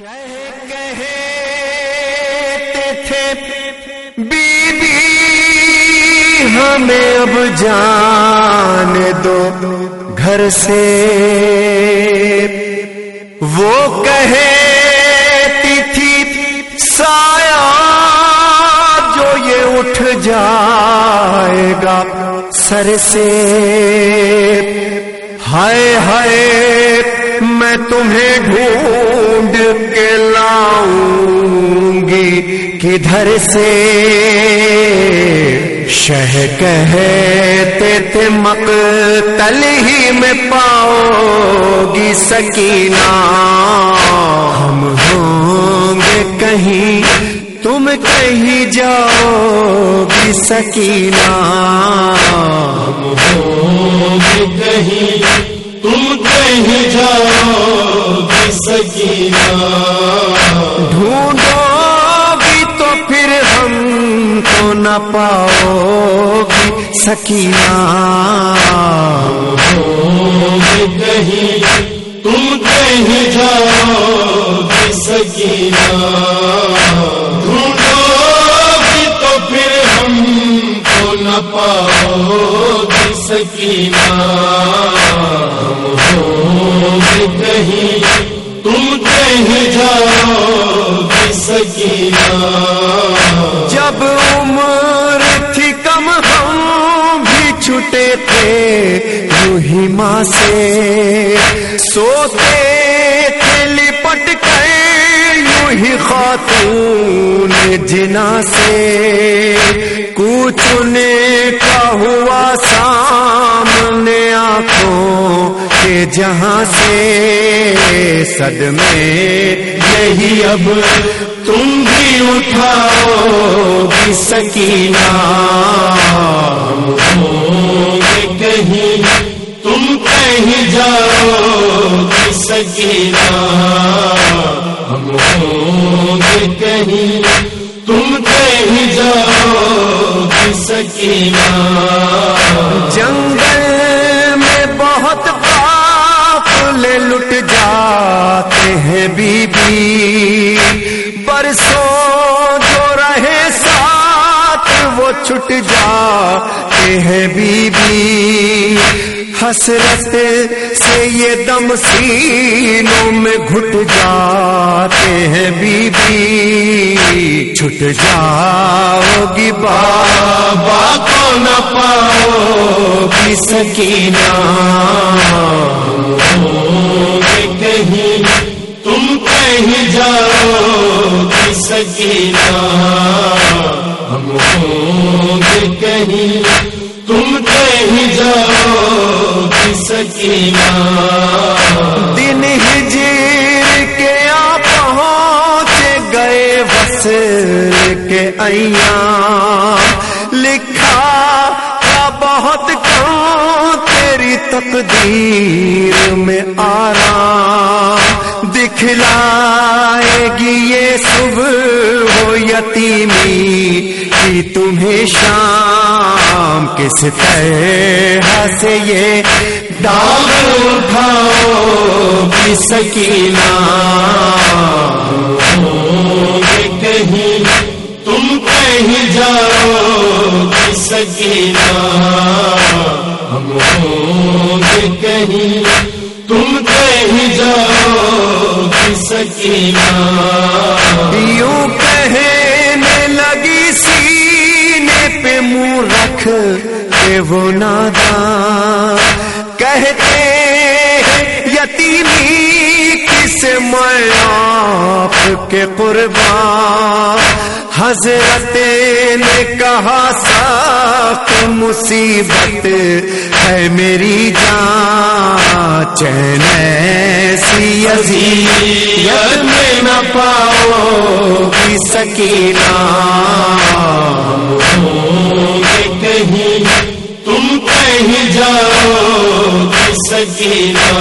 شہ کہتے تھے بی بی ہمیں اب جان دو گھر سے. وہ کہتی تھی، سایہ جو یہ اٹھ جائے گا سر سے. ہائے ہائے میں تمہیں ڈھونڈ کے لاؤں گی کدھر سے؟ شہ کہتے تھے مقتل ہی میں پاؤ گی سکینہ۔ ہم ہوں گے کہیں، تم کہیں جاؤ گی سکینہ۔ ہم ہوں گے کہیں تم کہیں جاؤ سکینہ؟ ڈھونڈو گی تو پھر ہم کو نہ پاؤ گی سکینہ کہیں تم کہیں جاؤ سکینہ؟ ڈھونڈو گی تو پھر ہم کو نہ پاؤ گی سکینہ۔ سکینہ جب عمر تھی کم ہم بھی چھٹے تھے، یوں ہی ماں سے سوتے تھے، لپٹ کے یوں ہی خاتون جنا سے۔ کوچنے کا ہوا سامنے آنکھوں کے جہاں سے۔ صدمے یہی اب تم بھی اٹھاؤ گی سکینہ۔ ہم ہوں گے کہیں تم کہیں جاؤ گی سکینہ۔ ہم ہوں گے کہیں تم کہیں جاؤ گی سکینہ۔ جنگل میں بہت قافلے لٹ جاتے ہیں بی بی۔ برسوں جو رہے ساتھ، وہ چھٹ جاتے ہیں بی بی حسرت سے یہ دم سینوں میں گھٹ جاتے ہیں بی بی چھٹ جاؤ گی بابا بابا کو نہ پاؤ گی سکینہ۔ کہیں جاؤ گی ہم ہوں گے کہیں تم کہیں جاؤ گی دن ہجر کے آ پہنچ گئے وصل کے ایام۔ لکھا تھا بہت کم تیری تقدیر میں آرام۔ دکھلائے گی یہ صبح ہو یتیمی کی تمہیں شام کس طرح سے یہ دام اٹھاؤ گی سکینہ کہیں تم کہیں جاؤ گی سکینہ ہم ہوں گے کہیں تم کہیں جاؤ سکینہ۔ یوں کہنے لگی سینے پہ منہ رکھ کے وہ ناداں کہتے یتیمی کس میں آپ کے قربان۔ حضرت نے کہا سخت مصیبت ہے میری جان۔ چین ایسی عزیت میں نہ پاؤ گی سکینہ۔ ہوں گے کہیں، تم کہیں جاؤ گی سکینہ۔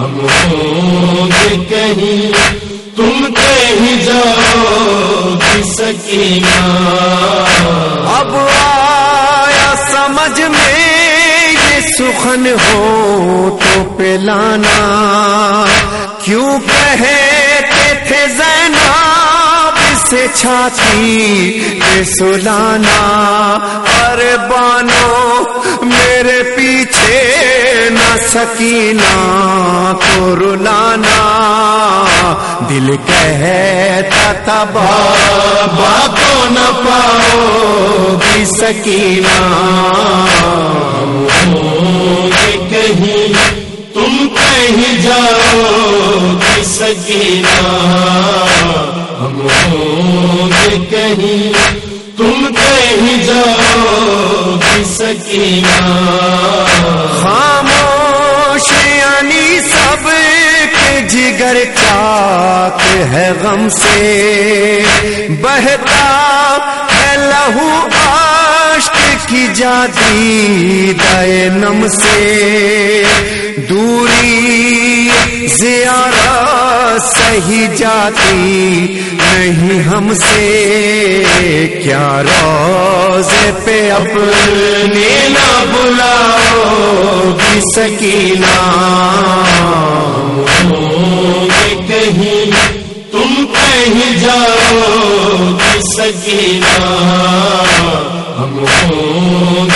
ہم ہوں گے کہیں۔ تم کہیں جاؤ سکینہ۔ اب آیا سمجھ میں یہ سخن ہو تو پلانا۔ کیوں کہے تھے زینب سے چھاتی سلانا؟ ارے بانو میرے پیچھے نہ سکینہ کو رلانا دل کہتا تھا، بابا کو نہ پاؤ بھی سکینہ؟ کہیں، تم کہیں جاؤ گی سکینہ؟ ہم ہوں گے کہیں، تم کہیں جاؤ گی سکینہ خاموش یعنی سب کے جگر چاک ہے غم سے۔ بہتا ہے لہو عاشق کی جاتی دائے نم سے۔ دوری زیارہ صحیح جاتی نہیں ہم سے کیا روزے پہ اپنے نہ بلاؤ بھی سکینہ کہیں تم کہیں جاؤ گی سکینہ ہم ہوں